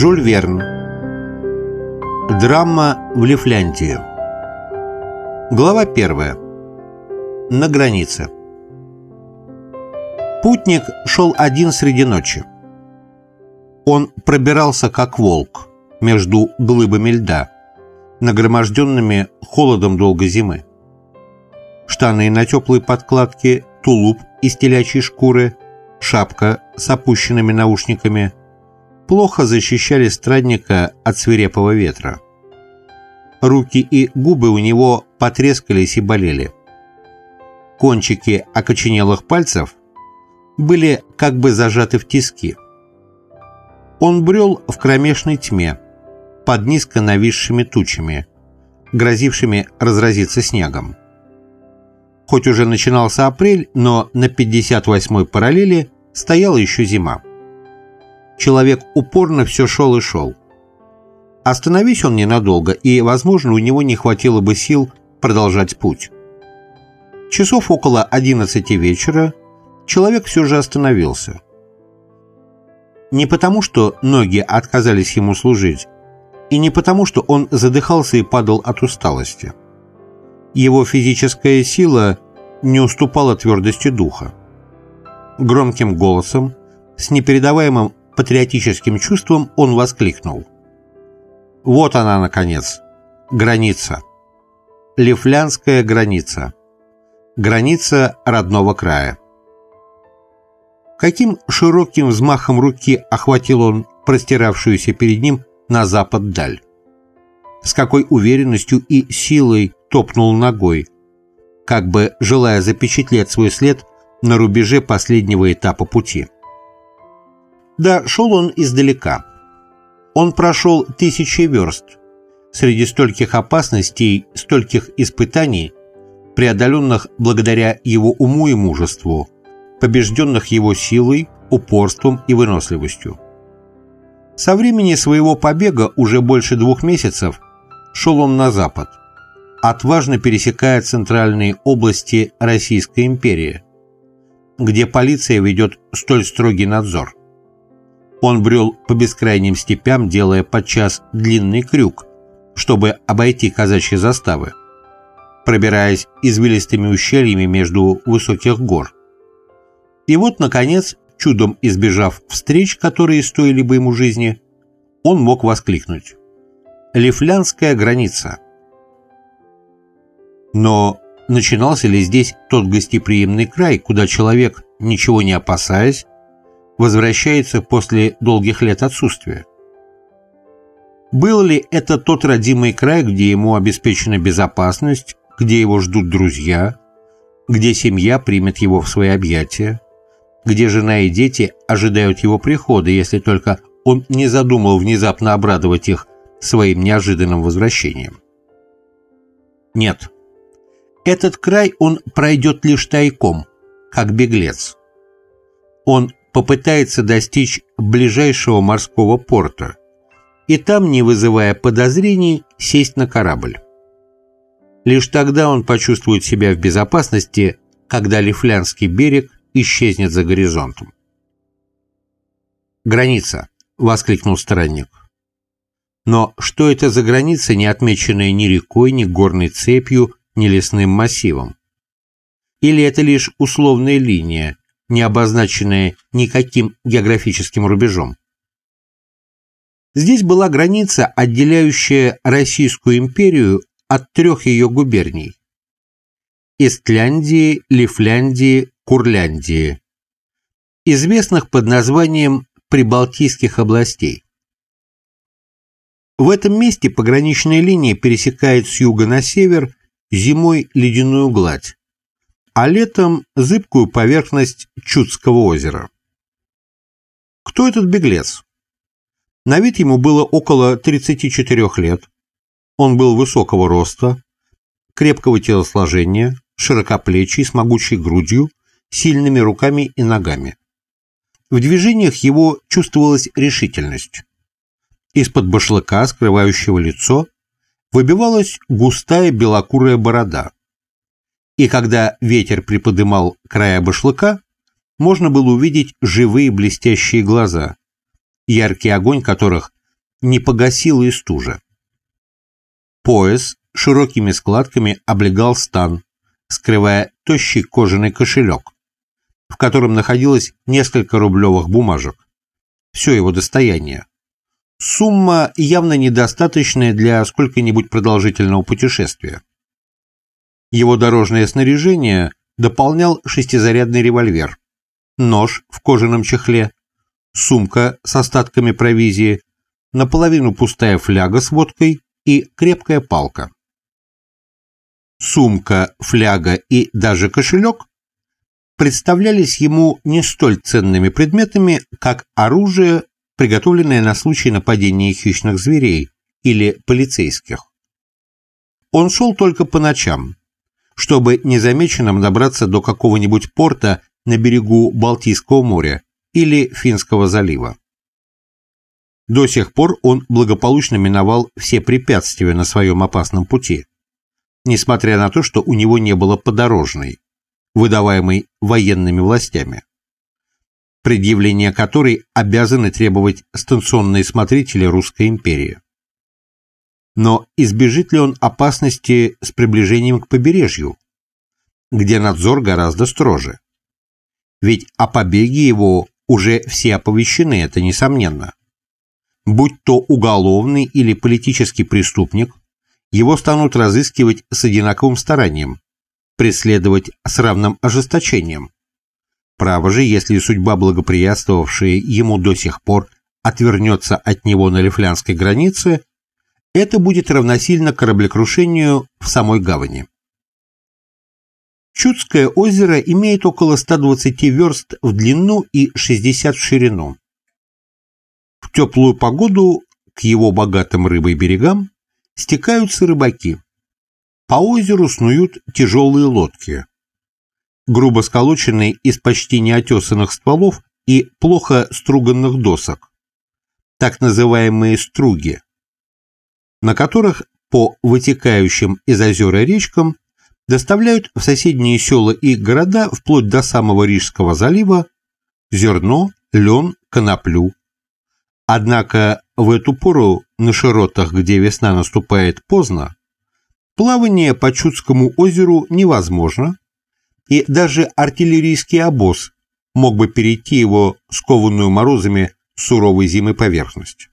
Жюль Верн. Драма в Лифляндии. Глава первая. На границе. Путник шел один среди ночи. Он пробирался как волк между глыбами льда, нагроможденными холодом долгой зимы. Штаны на теплой подкладке, тулуп из телячьей шкуры, шапка с опущенными наушниками – плохо защищали странника от свирепого ветра. Руки и губы у него потрескались и болели. Кончики окоченелых пальцев были как бы зажаты в тиски. Он брел в кромешной тьме, под низко нависшими тучами, грозившими разразиться снегом. Хоть уже начинался апрель, но на 58-й параллели стояла еще зима человек упорно все шел и шел. Остановись он ненадолго, и, возможно, у него не хватило бы сил продолжать путь. Часов около 11 вечера человек все же остановился. Не потому, что ноги отказались ему служить, и не потому, что он задыхался и падал от усталости. Его физическая сила не уступала твердости духа. Громким голосом, с непередаваемым патриотическим чувством он воскликнул. Вот она, наконец, граница. Лифлянская граница. Граница родного края. Каким широким взмахом руки охватил он простиравшуюся перед ним на запад даль. С какой уверенностью и силой топнул ногой, как бы желая запечатлеть свой след на рубеже последнего этапа пути. Да, шел он издалека. Он прошел тысячи верст. Среди стольких опасностей, стольких испытаний, преодоленных благодаря его уму и мужеству, побежденных его силой, упорством и выносливостью. Со времени своего побега уже больше двух месяцев шел он на запад, отважно пересекая центральные области Российской империи, где полиция ведет столь строгий надзор. Он брел по бескрайним степям, делая подчас длинный крюк, чтобы обойти казачьи заставы, пробираясь извилистыми ущельями между высоких гор. И вот, наконец, чудом избежав встреч, которые стоили бы ему жизни, он мог воскликнуть «Лифлянская граница». Но начинался ли здесь тот гостеприимный край, куда человек, ничего не опасаясь, возвращается после долгих лет отсутствия. Был ли это тот родимый край, где ему обеспечена безопасность, где его ждут друзья, где семья примет его в свои объятия, где жена и дети ожидают его прихода, если только он не задумал внезапно обрадовать их своим неожиданным возвращением? Нет. Этот край он пройдет лишь тайком, как беглец. Он попытается достичь ближайшего морского порта и там, не вызывая подозрений, сесть на корабль. Лишь тогда он почувствует себя в безопасности, когда Лифлянский берег исчезнет за горизонтом. «Граница!» — воскликнул странник. Но что это за граница, не отмеченная ни рекой, ни горной цепью, ни лесным массивом? Или это лишь условная линия, не обозначенная никаким географическим рубежом. Здесь была граница, отделяющая Российскую империю от трех ее губерний – Эстляндии, Лифляндии, Курляндии, известных под названием Прибалтийских областей. В этом месте пограничная линия пересекает с юга на север зимой ледяную гладь, а летом зыбкую поверхность Чудского озера. Кто этот беглец? На вид ему было около 34 лет. Он был высокого роста, крепкого телосложения, широкоплечий, с могучей грудью, сильными руками и ногами. В движениях его чувствовалась решительность. Из-под башлыка, скрывающего лицо, выбивалась густая белокурая борода и когда ветер приподымал края башлыка, можно было увидеть живые блестящие глаза, яркий огонь которых не погасила и стужа. Пояс широкими складками облегал стан, скрывая тощий кожаный кошелек, в котором находилось несколько рублевых бумажек. Все его достояние. Сумма явно недостаточная для сколько-нибудь продолжительного путешествия. Его дорожное снаряжение дополнял шестизарядный револьвер, нож в кожаном чехле, сумка с остатками провизии, наполовину пустая фляга с водкой и крепкая палка. Сумка, фляга и даже кошелек представлялись ему не столь ценными предметами, как оружие, приготовленное на случай нападения хищных зверей или полицейских. Он шел только по ночам, чтобы незамеченным добраться до какого-нибудь порта на берегу Балтийского моря или Финского залива. До сих пор он благополучно миновал все препятствия на своем опасном пути, несмотря на то, что у него не было подорожной, выдаваемой военными властями, предъявление которой обязаны требовать станционные смотрители Русской империи. Но избежит ли он опасности с приближением к побережью, где надзор гораздо строже? Ведь о побеге его уже все оповещены, это несомненно. Будь то уголовный или политический преступник, его станут разыскивать с одинаковым старанием, преследовать с равным ожесточением. Право же, если судьба, благоприятствовавшая ему до сих пор, отвернется от него на лифлянской границе, это будет равносильно кораблекрушению в самой гавани. Чудское озеро имеет около 120 верст в длину и 60 в ширину. В теплую погоду к его богатым рыбой берегам стекаются рыбаки. По озеру снуют тяжелые лодки, грубо сколоченные из почти неотесанных стволов и плохо струганных досок, так называемые струги, на которых по вытекающим из озера речкам доставляют в соседние села и города вплоть до самого Рижского залива зерно, лен, коноплю. Однако в эту пору на широтах, где весна наступает поздно, плавание по Чудскому озеру невозможно, и даже артиллерийский обоз мог бы перейти его скованную морозами суровой зимы поверхность.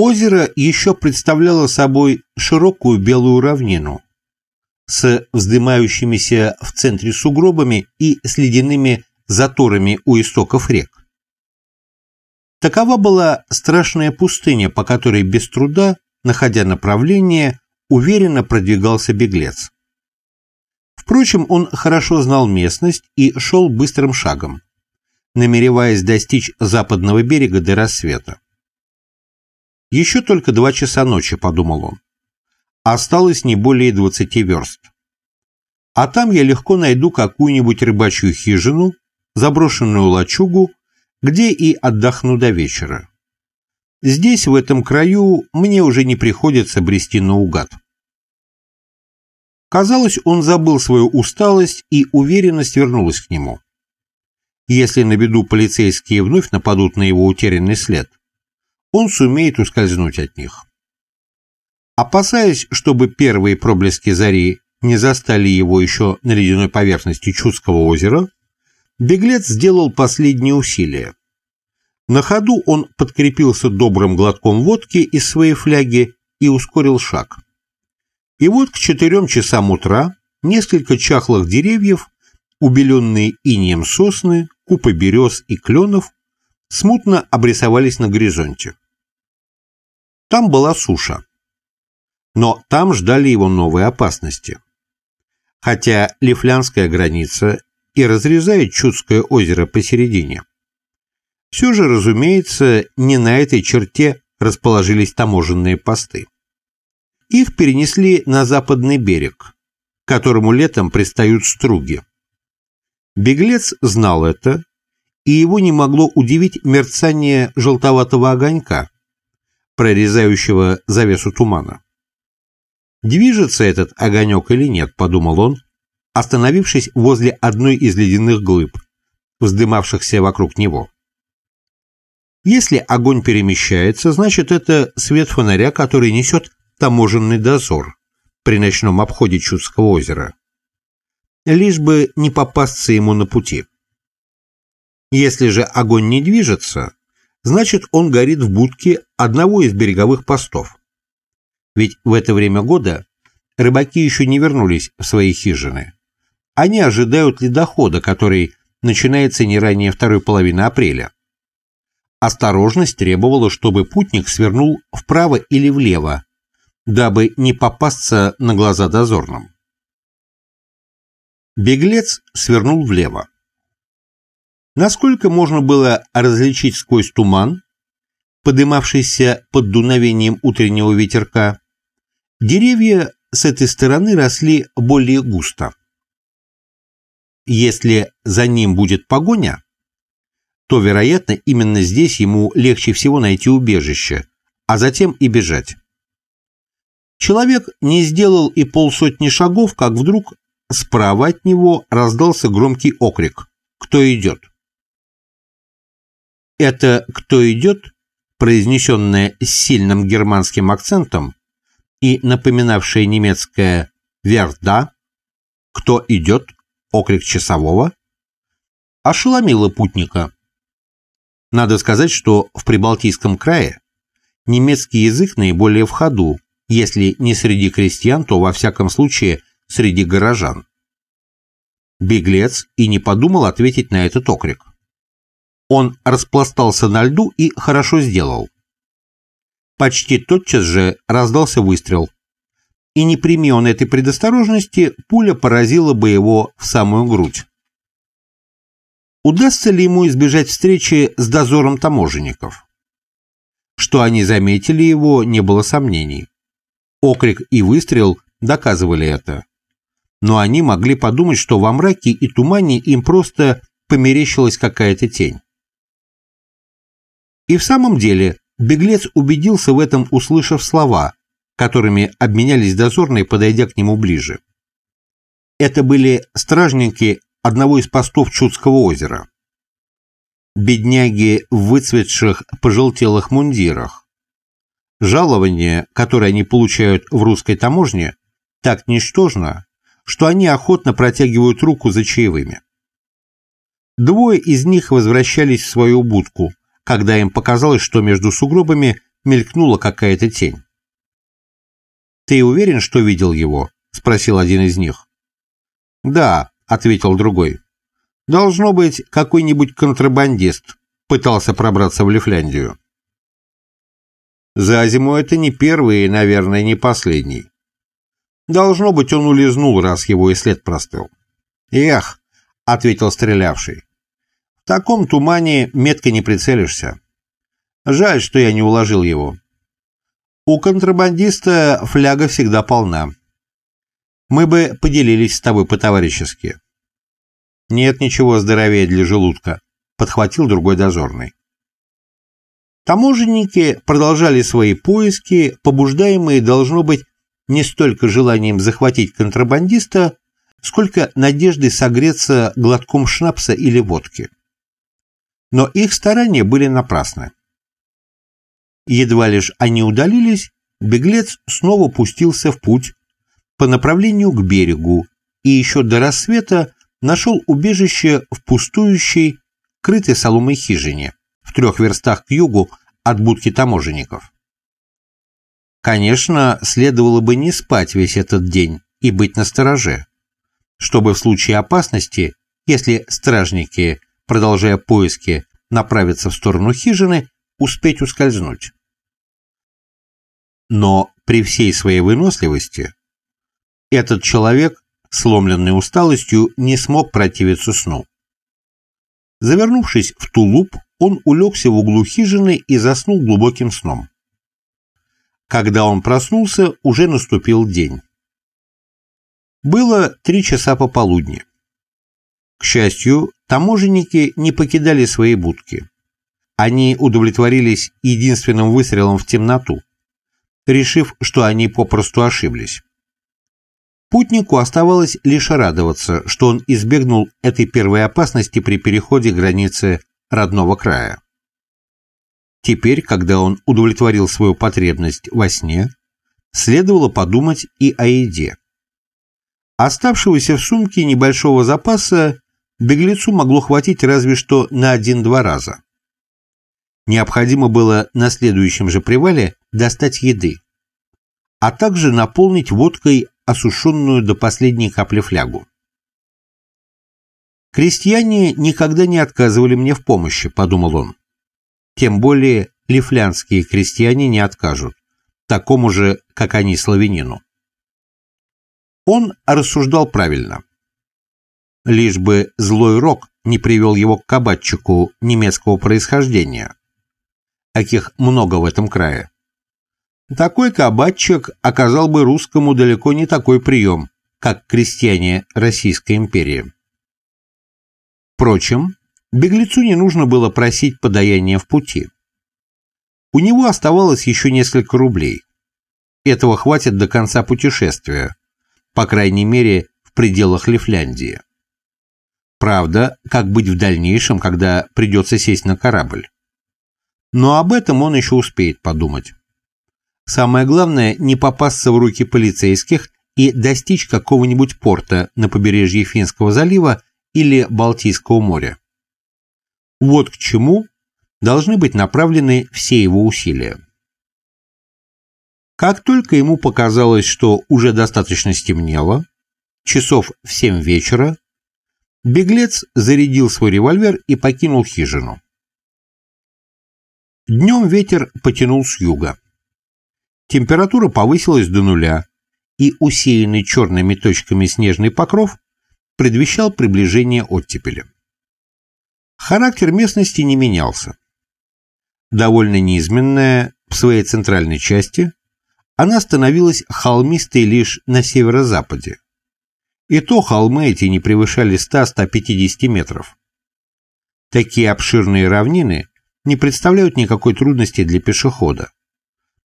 Озеро еще представляло собой широкую белую равнину с вздымающимися в центре сугробами и с ледяными заторами у истоков рек. Такова была страшная пустыня, по которой без труда, находя направление, уверенно продвигался беглец. Впрочем, он хорошо знал местность и шел быстрым шагом, намереваясь достичь западного берега до рассвета. Еще только два часа ночи, подумал он. Осталось не более двадцати верст. А там я легко найду какую-нибудь рыбачью хижину, заброшенную лачугу, где и отдохну до вечера. Здесь, в этом краю, мне уже не приходится брести наугад. Казалось, он забыл свою усталость, и уверенность вернулась к нему. Если на беду полицейские вновь нападут на его утерянный след, он сумеет ускользнуть от них. Опасаясь, чтобы первые проблески зари не застали его еще на ледяной поверхности Чудского озера, беглец сделал последние усилия. На ходу он подкрепился добрым глотком водки из своей фляги и ускорил шаг. И вот к четырем часам утра несколько чахлых деревьев, убеленные инеем сосны, купы берез и кленов, смутно обрисовались на горизонте. Там была суша. Но там ждали его новые опасности. Хотя Лифлянская граница и разрезает Чудское озеро посередине. Все же, разумеется, не на этой черте расположились таможенные посты. Их перенесли на западный берег, к которому летом пристают струги. Беглец знал это и его не могло удивить мерцание желтоватого огонька, прорезающего завесу тумана. «Движется этот огонек или нет?» – подумал он, остановившись возле одной из ледяных глыб, вздымавшихся вокруг него. Если огонь перемещается, значит это свет фонаря, который несет таможенный дозор при ночном обходе Чудского озера. Лишь бы не попасться ему на пути. Если же огонь не движется, значит он горит в будке одного из береговых постов. Ведь в это время года рыбаки еще не вернулись в свои хижины. Они ожидают ледохода, который начинается не ранее второй половины апреля. Осторожность требовала, чтобы путник свернул вправо или влево, дабы не попасться на глаза дозорным. Беглец свернул влево. Насколько можно было различить сквозь туман, подымавшийся под дуновением утреннего ветерка, деревья с этой стороны росли более густо. Если за ним будет погоня, то, вероятно, именно здесь ему легче всего найти убежище, а затем и бежать. Человек не сделал и полсотни шагов, как вдруг справа от него раздался громкий окрик «Кто идет?». Это «кто идет», произнесенное с сильным германским акцентом и напоминавшее немецкое «верда», «кто идет», окрик часового, ошеломило путника. Надо сказать, что в Прибалтийском крае немецкий язык наиболее в ходу, если не среди крестьян, то во всяком случае среди горожан. Беглец и не подумал ответить на этот окрик. Он распластался на льду и хорошо сделал. Почти тотчас же раздался выстрел. И не прими он этой предосторожности, пуля поразила бы его в самую грудь. Удастся ли ему избежать встречи с дозором таможенников? Что они заметили его, не было сомнений. Окрик и выстрел доказывали это. Но они могли подумать, что во мраке и тумане им просто померещилась какая-то тень. И в самом деле беглец убедился в этом, услышав слова, которыми обменялись дозорные, подойдя к нему ближе. Это были стражники одного из постов Чудского озера. Бедняги в выцветших пожелтелых мундирах. Жалование, которое они получают в русской таможне, так ничтожно, что они охотно протягивают руку за чаевыми. Двое из них возвращались в свою будку, когда им показалось, что между сугробами мелькнула какая-то тень. «Ты уверен, что видел его?» – спросил один из них. «Да», – ответил другой. «Должно быть, какой-нибудь контрабандист пытался пробраться в Лифляндию». «За зиму это не первый и, наверное, не последний. Должно быть, он улизнул, раз его и след простыл». «Эх», — ответил стрелявший, в таком тумане метко не прицелишься. Жаль, что я не уложил его. У контрабандиста фляга всегда полна. Мы бы поделились с тобой по-товарищески. Нет ничего здоровее для желудка, подхватил другой дозорный. Таможенники продолжали свои поиски, побуждаемые, должно быть, не столько желанием захватить контрабандиста, сколько надеждой согреться глотком шнапса или водки но их старания были напрасны. Едва лишь они удалились, беглец снова пустился в путь по направлению к берегу и еще до рассвета нашел убежище в пустующей, крытой соломой хижине в трех верстах к югу от будки таможенников. Конечно, следовало бы не спать весь этот день и быть настороже, чтобы в случае опасности, если стражники продолжая поиски, направиться в сторону хижины, успеть ускользнуть. Но при всей своей выносливости этот человек, сломленный усталостью, не смог противиться сну. Завернувшись в тулуп, он улегся в углу хижины и заснул глубоким сном. Когда он проснулся, уже наступил день. Было три часа пополудни. К счастью, таможенники не покидали свои будки. Они удовлетворились единственным выстрелом в темноту, решив, что они попросту ошиблись. Путнику оставалось лишь радоваться, что он избегнул этой первой опасности при переходе границы родного края. Теперь, когда он удовлетворил свою потребность во сне, следовало подумать и о еде. Оставшегося в сумке небольшого запаса беглецу могло хватить разве что на один-два раза. Необходимо было на следующем же привале достать еды, а также наполнить водкой осушенную до последней капли флягу. «Крестьяне никогда не отказывали мне в помощи», — подумал он. «Тем более лифлянские крестьяне не откажут, такому же, как они, славянину». Он рассуждал правильно. Лишь бы злой рок не привел его к кабачику немецкого происхождения, каких много в этом крае. Такой кабачик оказал бы русскому далеко не такой прием, как крестьяне Российской империи. Впрочем, беглецу не нужно было просить подаяния в пути. У него оставалось еще несколько рублей. Этого хватит до конца путешествия, по крайней мере, в пределах Лифляндии. Правда, как быть в дальнейшем, когда придется сесть на корабль? Но об этом он еще успеет подумать. Самое главное – не попасться в руки полицейских и достичь какого-нибудь порта на побережье Финского залива или Балтийского моря. Вот к чему должны быть направлены все его усилия. Как только ему показалось, что уже достаточно стемнело, часов в семь вечера, беглец зарядил свой револьвер и покинул хижину. Днем ветер потянул с юга. Температура повысилась до нуля, и усеянный черными точками снежный покров предвещал приближение оттепели. Характер местности не менялся. Довольно неизменная в своей центральной части, она становилась холмистой лишь на северо-западе. И то холмы эти не превышали 100-150 метров. Такие обширные равнины не представляют никакой трудности для пешехода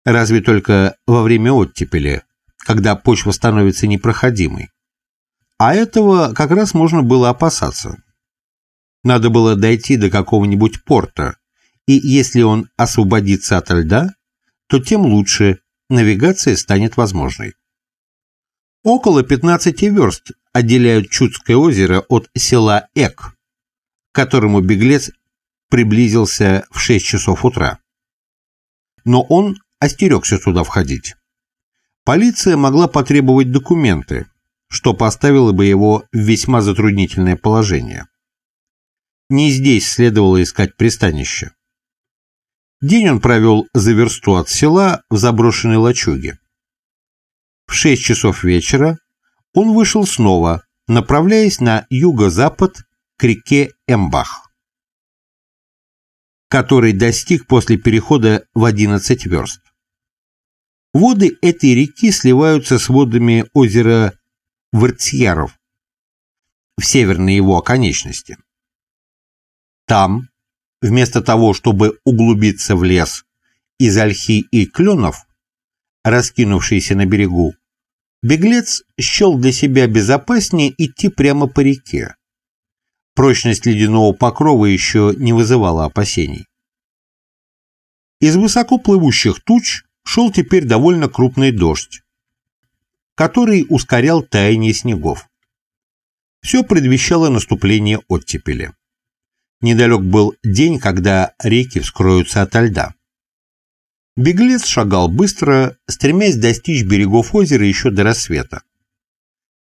разве только во время оттепели, когда почва становится непроходимой. А этого как раз можно было опасаться. Надо было дойти до какого-нибудь порта, и если он освободится от льда, то тем лучше навигация станет возможной. Около 15 верст отделяют Чудское озеро от села Эк, к которому беглец приблизился в 6 часов утра. Но он остерегся туда входить. Полиция могла потребовать документы, что поставило бы его в весьма затруднительное положение. Не здесь следовало искать пристанище. День он провел за версту от села в заброшенной лачуге. В шесть часов вечера он вышел снова, направляясь на юго-запад к реке Эмбах, который достиг после перехода в 11 верст. Воды этой реки сливаются с водами озера Вырцьяров в северной его оконечности. Там, вместо того, чтобы углубиться в лес из ольхи и кленов, раскинувшийся на берегу, беглец счел для себя безопаснее идти прямо по реке. Прочность ледяного покрова еще не вызывала опасений. Из высоко плывущих туч шел теперь довольно крупный дождь, который ускорял таяние снегов. Все предвещало наступление оттепели. Недалек был день, когда реки вскроются ото льда. Беглец шагал быстро, стремясь достичь берегов озера еще до рассвета.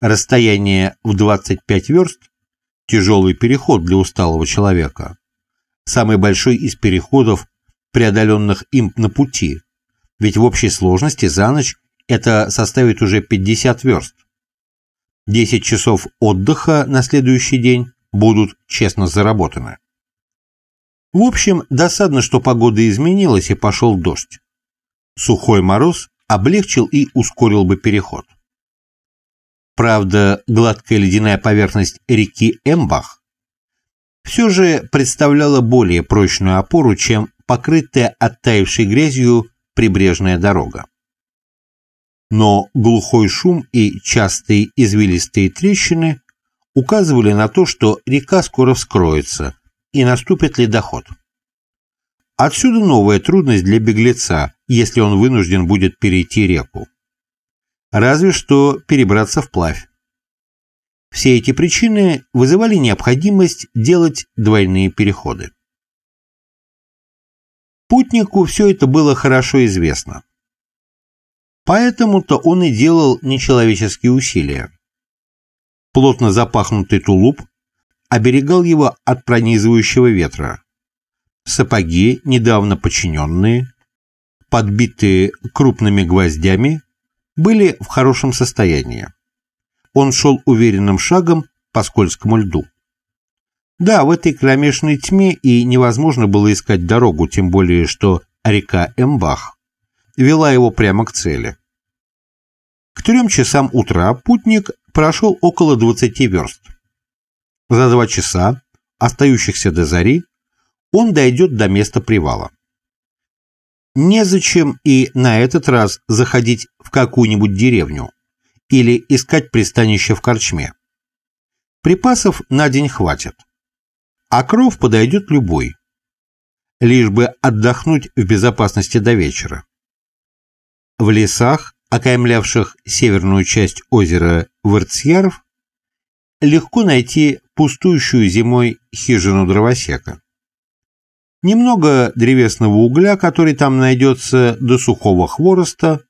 Расстояние в 25 верст – тяжелый переход для усталого человека. Самый большой из переходов, преодоленных им на пути, ведь в общей сложности за ночь это составит уже 50 верст. 10 часов отдыха на следующий день будут честно заработаны. В общем, досадно, что погода изменилась и пошел дождь. Сухой мороз облегчил и ускорил бы переход. Правда, гладкая ледяная поверхность реки Эмбах все же представляла более прочную опору, чем покрытая оттаившей грязью прибрежная дорога. Но глухой шум и частые извилистые трещины указывали на то, что река скоро вскроется и наступит ледоход. Отсюда новая трудность для беглеца, если он вынужден будет перейти реку. Разве что перебраться вплавь. Все эти причины вызывали необходимость делать двойные переходы. Путнику все это было хорошо известно. Поэтому-то он и делал нечеловеческие усилия. Плотно запахнутый тулуп оберегал его от пронизывающего ветра. Сапоги, недавно починенные, подбитые крупными гвоздями, были в хорошем состоянии. Он шел уверенным шагом по скользкому льду. Да, в этой кромешной тьме и невозможно было искать дорогу, тем более что река Эмбах вела его прямо к цели. К трем часам утра путник прошел около 20 верст. За два часа, остающихся до зари, он дойдет до места привала. Незачем и на этот раз заходить в какую-нибудь деревню или искать пристанище в корчме. Припасов на день хватит, а кров подойдет любой, лишь бы отдохнуть в безопасности до вечера. В лесах, окаймлявших северную часть озера Вырцьяров, легко найти пустующую зимой хижину дровосека. Немного древесного угля, который там найдется, до сухого хвороста,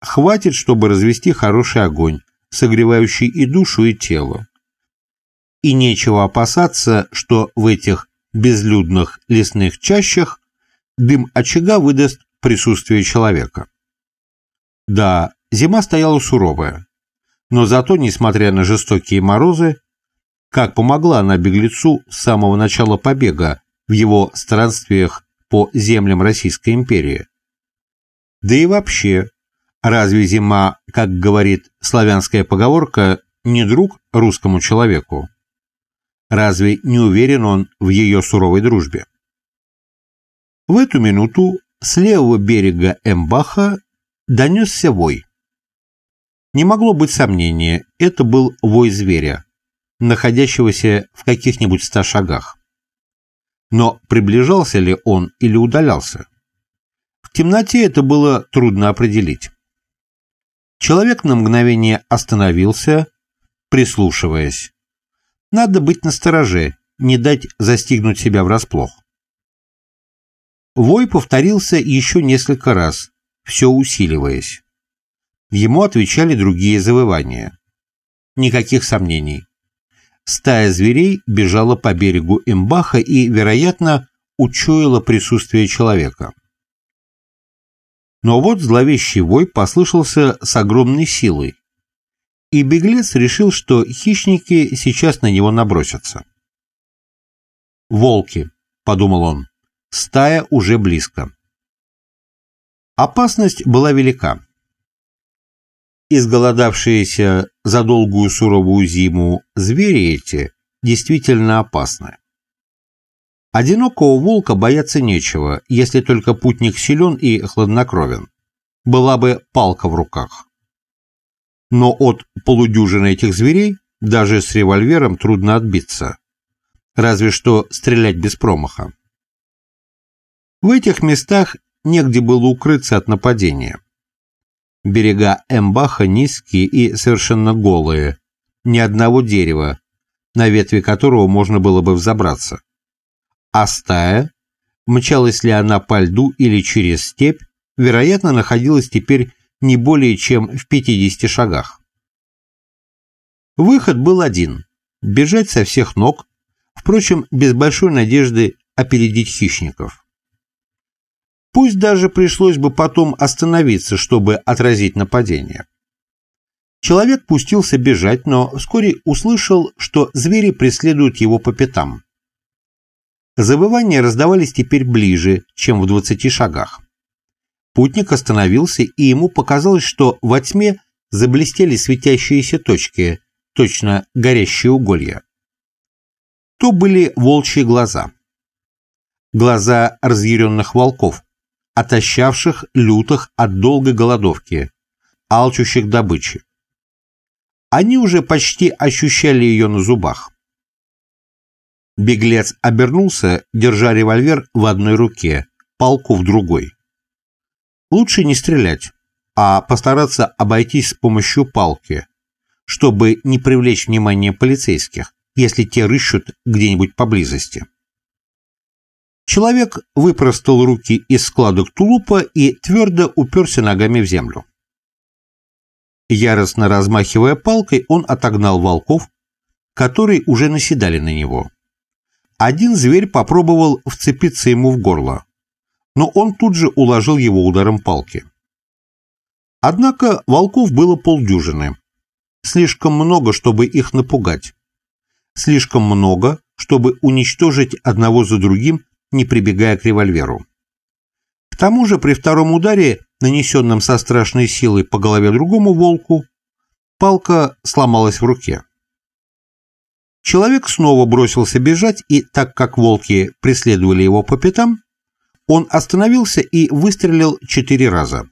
хватит, чтобы развести хороший огонь, согревающий и душу, и тело. И нечего опасаться, что в этих безлюдных лесных чащах дым очага выдаст присутствие человека. Да, зима стояла суровая, но зато, несмотря на жестокие морозы, как помогла она беглецу с самого начала побега в его странствиях по землям Российской империи. Да и вообще, разве зима, как говорит славянская поговорка, не друг русскому человеку? Разве не уверен он в ее суровой дружбе? В эту минуту с левого берега Эмбаха донесся вой. Не могло быть сомнения, это был вой зверя, находящегося в каких-нибудь ста шагах. Но приближался ли он или удалялся? В темноте это было трудно определить. Человек на мгновение остановился, прислушиваясь. Надо быть настороже, не дать застигнуть себя врасплох. Вой повторился еще несколько раз, все усиливаясь. Ему отвечали другие завывания. Никаких сомнений стая зверей бежала по берегу Имбаха и, вероятно, учуяла присутствие человека. Но вот зловещий вой послышался с огромной силой, и беглец решил, что хищники сейчас на него набросятся. «Волки», — подумал он, — «стая уже близко». Опасность была велика изголодавшиеся за долгую суровую зиму звери эти действительно опасны. Одинокого волка бояться нечего, если только путник силен и хладнокровен. Была бы палка в руках. Но от полудюжины этих зверей даже с револьвером трудно отбиться. Разве что стрелять без промаха. В этих местах негде было укрыться от нападения. Берега Эмбаха низкие и совершенно голые, ни одного дерева, на ветви которого можно было бы взобраться. А стая, мчалась ли она по льду или через степь, вероятно, находилась теперь не более чем в 50 шагах. Выход был один – бежать со всех ног, впрочем, без большой надежды опередить хищников. Пусть даже пришлось бы потом остановиться, чтобы отразить нападение. Человек пустился бежать, но вскоре услышал, что звери преследуют его по пятам. Завывания раздавались теперь ближе, чем в двадцати шагах. Путник остановился, и ему показалось, что во тьме заблестели светящиеся точки, точно горящие уголья. То были волчьи глаза. Глаза разъяренных волков, отощавших, лютых от долгой голодовки, алчущих добычи. Они уже почти ощущали ее на зубах. Беглец обернулся, держа револьвер в одной руке, палку в другой. Лучше не стрелять, а постараться обойтись с помощью палки, чтобы не привлечь внимание полицейских, если те рыщут где-нибудь поблизости. Человек выпростал руки из складок тулупа и твердо уперся ногами в землю. Яростно размахивая палкой, он отогнал волков, которые уже наседали на него. Один зверь попробовал вцепиться ему в горло, но он тут же уложил его ударом палки. Однако волков было полдюжины. Слишком много, чтобы их напугать. Слишком много, чтобы уничтожить одного за другим, не прибегая к револьверу. К тому же при втором ударе, нанесенном со страшной силой по голове другому волку, палка сломалась в руке. Человек снова бросился бежать, и так как волки преследовали его по пятам, он остановился и выстрелил четыре раза.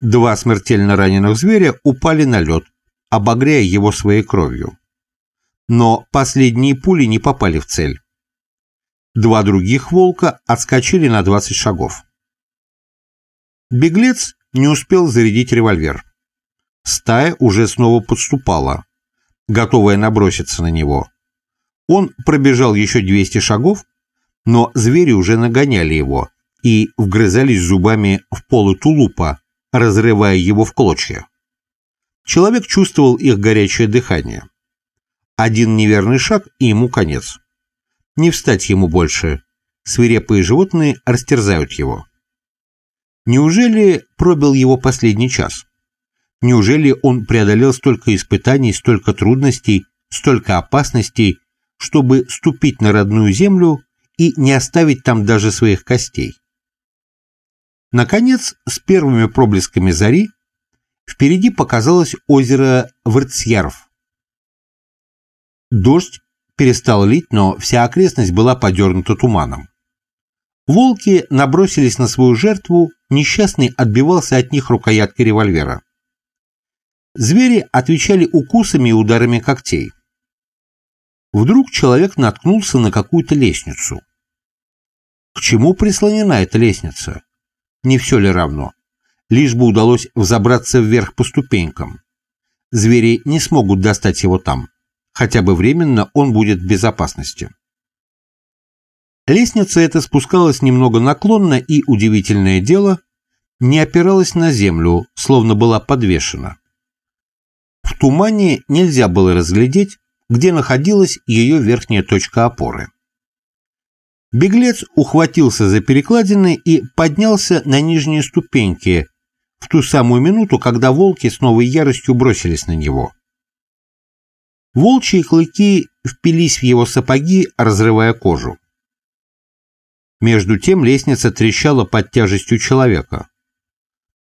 Два смертельно раненых зверя упали на лед, обогряя его своей кровью. Но последние пули не попали в цель. Два других волка отскочили на 20 шагов. Беглец не успел зарядить револьвер. Стая уже снова подступала готовая наброситься на него. Он пробежал еще 200 шагов, но звери уже нагоняли его и вгрызались зубами в полы тулупа, разрывая его в клочья. Человек чувствовал их горячее дыхание. Один неверный шаг, и ему конец. Не встать ему больше. Свирепые животные растерзают его. Неужели пробил его последний час? Неужели он преодолел столько испытаний, столько трудностей, столько опасностей, чтобы ступить на родную землю и не оставить там даже своих костей? Наконец, с первыми проблесками зари, впереди показалось озеро Врцьярв. Дождь перестал лить, но вся окрестность была подернута туманом. Волки набросились на свою жертву, несчастный отбивался от них рукояткой револьвера. Звери отвечали укусами и ударами когтей. Вдруг человек наткнулся на какую-то лестницу. К чему прислонена эта лестница? Не все ли равно? Лишь бы удалось взобраться вверх по ступенькам. Звери не смогут достать его там. Хотя бы временно он будет в безопасности. Лестница эта спускалась немного наклонно и, удивительное дело, не опиралась на землю, словно была подвешена. В тумане нельзя было разглядеть, где находилась ее верхняя точка опоры. Беглец ухватился за перекладины и поднялся на нижние ступеньки в ту самую минуту, когда волки с новой яростью бросились на него. Волчьи клыки впились в его сапоги, разрывая кожу. Между тем лестница трещала под тяжестью человека.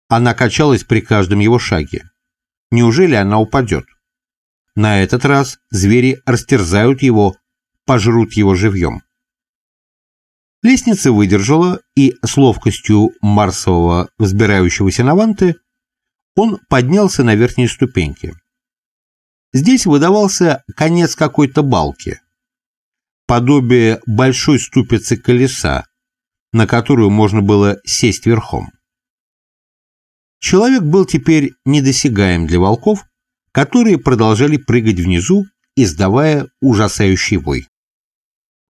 Она качалась при каждом его шаге. Неужели она упадет? На этот раз звери растерзают его, пожрут его живьем. Лестница выдержала, и с ловкостью марсового взбирающегося на ванты он поднялся на верхние ступеньки. Здесь выдавался конец какой-то балки, подобие большой ступицы колеса, на которую можно было сесть верхом. Человек был теперь недосягаем для волков, которые продолжали прыгать внизу, издавая ужасающий вой.